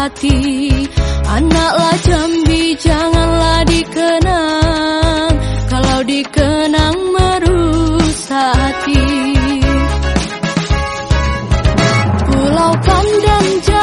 hati. Anaklah Jambi janganlah dikenang. Kalau dikenang merusak hati. Pulau pandang Jambi